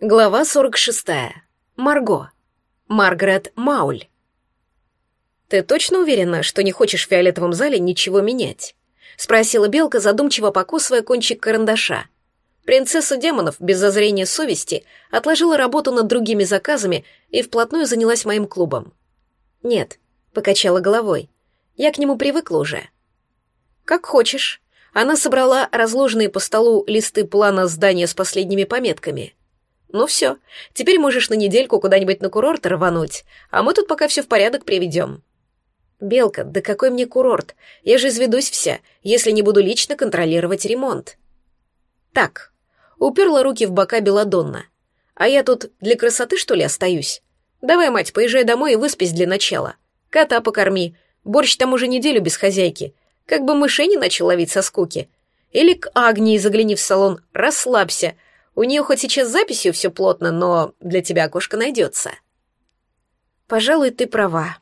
Глава 46. Марго. Маргарет Мауль. «Ты точно уверена, что не хочешь в фиолетовом зале ничего менять?» — спросила Белка, задумчиво покусывая кончик карандаша. Принцесса демонов, без зазрения совести, отложила работу над другими заказами и вплотную занялась моим клубом. «Нет», — покачала головой, — «я к нему привыкла уже». «Как хочешь». Она собрала разложенные по столу листы плана здания с последними пометками — ну все, теперь можешь на недельку куда-нибудь на курорт рвануть, а мы тут пока все в порядок приведем. Белка, да какой мне курорт? Я же изведусь вся, если не буду лично контролировать ремонт. Так, уперла руки в бока Беладонна. А я тут для красоты, что ли, остаюсь? Давай, мать, поезжай домой и выспись для начала. Кота покорми. Борщ там уже неделю без хозяйки. Как бы мышей не начал ловить со скуки. Или к Агнии загляни в салон, расслабься — у нее хоть сейчас записью все плотно, но для тебя окошко найдется. Пожалуй, ты права.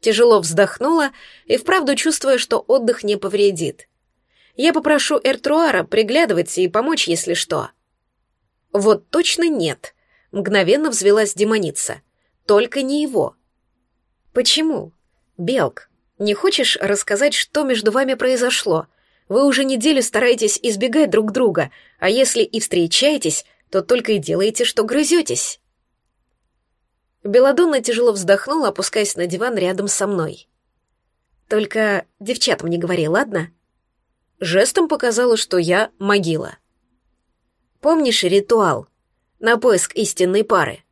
Тяжело вздохнула и вправду чувствуя, что отдых не повредит. Я попрошу Эртруара приглядывать и помочь, если что. Вот точно нет. Мгновенно взвелась демоница. Только не его. Почему? Белк, не хочешь рассказать, что между вами произошло? Вы уже неделю стараетесь избегать друг друга, а если и встречаетесь, то только и делаете, что грызетесь. Беладонна тяжело вздохнула, опускаясь на диван рядом со мной. Только девчатам не говори, ладно? Жестом показала, что я могила. Помнишь ритуал? На поиск истинной пары.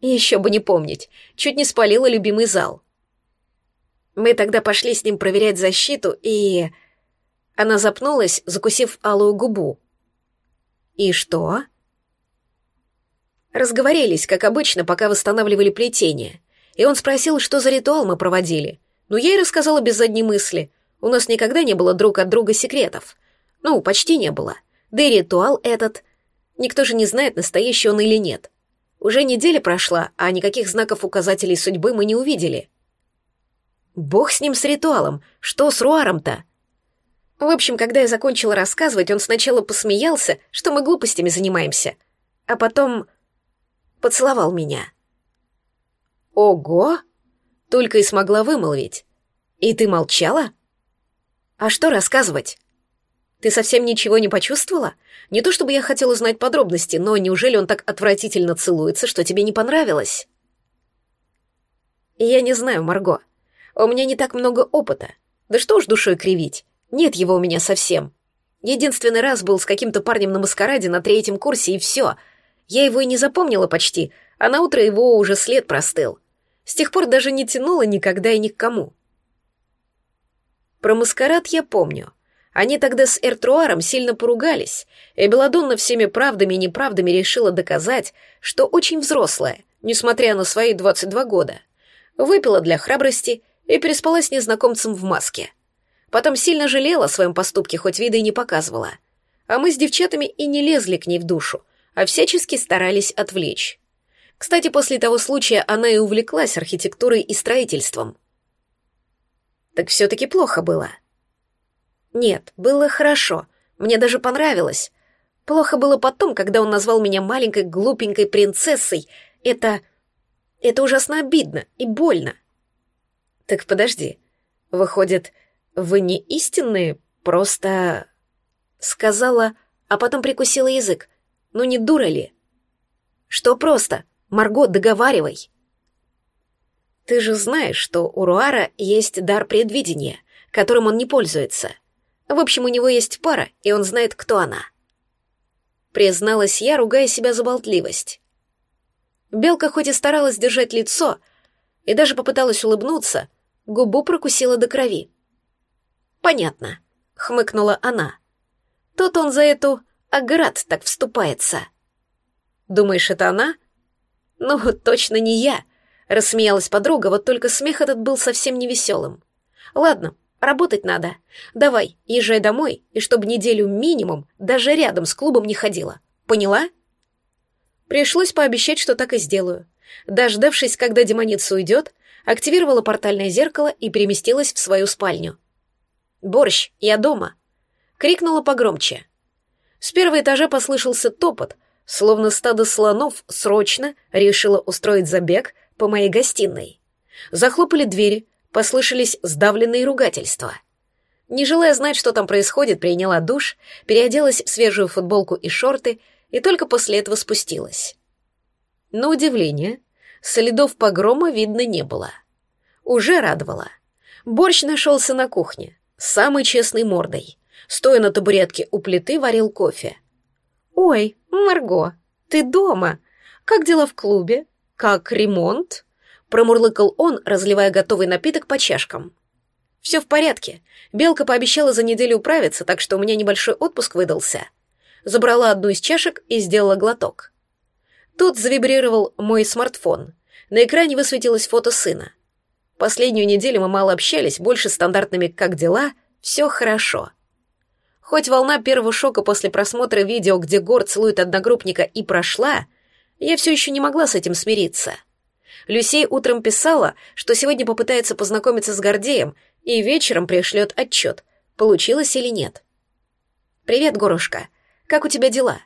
Еще бы не помнить, чуть не спалила любимый зал. Мы тогда пошли с ним проверять защиту и... Она запнулась, закусив алую губу. «И что?» Разговорились, как обычно, пока восстанавливали плетение. И он спросил, что за ритуал мы проводили. Ну, я и рассказала без задней мысли. У нас никогда не было друг от друга секретов. Ну, почти не было. Да и ритуал этот... Никто же не знает, настоящий он или нет. Уже неделя прошла, а никаких знаков указателей судьбы мы не увидели. Бог с ним с ритуалом. Что с Руаром-то? В общем, когда я закончила рассказывать, он сначала посмеялся, что мы глупостями занимаемся, а потом поцеловал меня. «Ого!» — только и смогла вымолвить. «И ты молчала?» «А что рассказывать?» «Ты совсем ничего не почувствовала? Не то чтобы я хотела знать подробности, но неужели он так отвратительно целуется, что тебе не понравилось?» «Я не знаю, Марго. У меня не так много опыта. Да что уж душой кривить. Нет его у меня совсем. Единственный раз был с каким-то парнем на маскараде на третьем курсе, и все. Я его и не запомнила почти, а на утро его уже след простыл. С тех пор даже не тянула никогда и ни к кому. Про маскарад я помню. Они тогда с Эртруаром сильно поругались, и Беладонна всеми правдами и неправдами решила доказать, что очень взрослая, несмотря на свои 22 года. Выпила для храбрости и переспала с незнакомцем в маске. Потом сильно жалела о своем поступке, хоть вида и не показывала. А мы с девчатами и не лезли к ней в душу, а всячески старались отвлечь. Кстати, после того случая она и увлеклась архитектурой и строительством. Так все-таки плохо было. Нет, было хорошо. Мне даже понравилось. Плохо было потом, когда он назвал меня маленькой глупенькой принцессой. Это... это ужасно обидно и больно. Так подожди. Выходит, «Вы не истинные, просто...» Сказала, а потом прикусила язык. «Ну не дура ли?» «Что просто? Марго, договаривай!» «Ты же знаешь, что у Руара есть дар предвидения, которым он не пользуется. В общем, у него есть пара, и он знает, кто она». Призналась я, ругая себя за болтливость. Белка хоть и старалась держать лицо, и даже попыталась улыбнуться, губу прокусила до крови. «Понятно», — хмыкнула она. «Тут он за эту Аград так вступается». «Думаешь, это она?» «Ну, точно не я», — рассмеялась подруга, вот только смех этот был совсем невеселым. «Ладно, работать надо. Давай, езжай домой, и чтобы неделю минимум даже рядом с клубом не ходила. Поняла?» Пришлось пообещать, что так и сделаю. Дождавшись, когда демоница уйдет, активировала портальное зеркало и переместилась в свою спальню. «Борщ, я дома!» — крикнула погромче. С первого этажа послышался топот, словно стадо слонов срочно решило устроить забег по моей гостиной. Захлопали двери, послышались сдавленные ругательства. Не желая знать, что там происходит, приняла душ, переоделась в свежую футболку и шорты и только после этого спустилась. На удивление, следов погрома видно не было. Уже радовало. Борщ нашелся на кухне, самой честной мордой. Стоя на табуретке у плиты, варил кофе. «Ой, Марго, ты дома? Как дела в клубе? Как ремонт?» Промурлыкал он, разливая готовый напиток по чашкам. «Все в порядке. Белка пообещала за неделю управиться, так что у меня небольшой отпуск выдался». Забрала одну из чашек и сделала глоток. Тут завибрировал мой смартфон. На экране высветилось фото сына. Последнюю неделю мы мало общались, больше стандартными «как дела?» «все хорошо». Хоть волна первого шока после просмотра видео, где Гор целует одногруппника, и прошла, я все еще не могла с этим смириться. Люсей утром писала, что сегодня попытается познакомиться с Гордеем и вечером пришлет отчет, получилось или нет. «Привет, Горушка. Как у тебя дела?»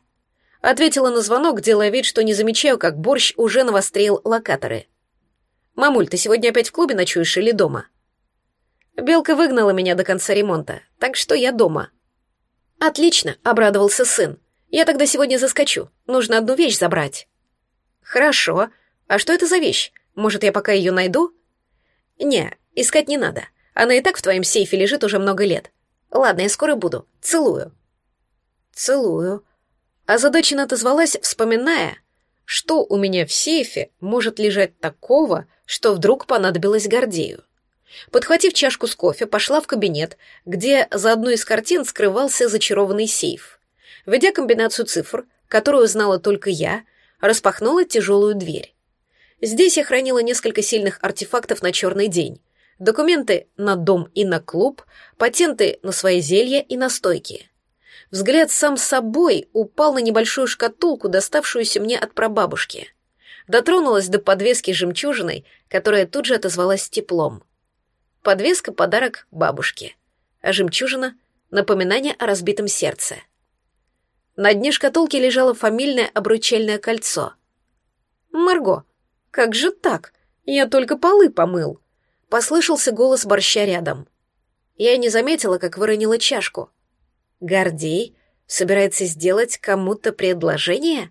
Ответила на звонок, делая вид, что не замечаю, как борщ уже навострил локаторы. «Мамуль, ты сегодня опять в клубе ночуешь или дома?» Белка выгнала меня до конца ремонта, так что я дома. «Отлично», — обрадовался сын. «Я тогда сегодня заскочу. Нужно одну вещь забрать». «Хорошо. А что это за вещь? Может, я пока ее найду?» «Не, искать не надо. Она и так в твоем сейфе лежит уже много лет. Ладно, я скоро буду. Целую». «Целую». Озадаченно отозвалась, вспоминая, что у меня в сейфе может лежать такого, что вдруг понадобилось Гордею. Подхватив чашку с кофе, пошла в кабинет, где за одной из картин скрывался зачарованный сейф. Введя комбинацию цифр, которую знала только я, распахнула тяжелую дверь. Здесь я хранила несколько сильных артефактов на черный день. Документы на дом и на клуб, патенты на свои зелья и настойки. Взгляд сам собой упал на небольшую шкатулку, доставшуюся мне от прабабушки. Дотронулась до подвески жемчужиной, которая тут же отозвалась теплом. Подвеска — подарок бабушке, а жемчужина — напоминание о разбитом сердце. На дне шкатулки лежало фамильное обручальное кольцо. «Марго, как же так? Я только полы помыл!» Послышался голос борща рядом. Я не заметила, как выронила чашку. «Гордей собирается сделать кому-то предложение?»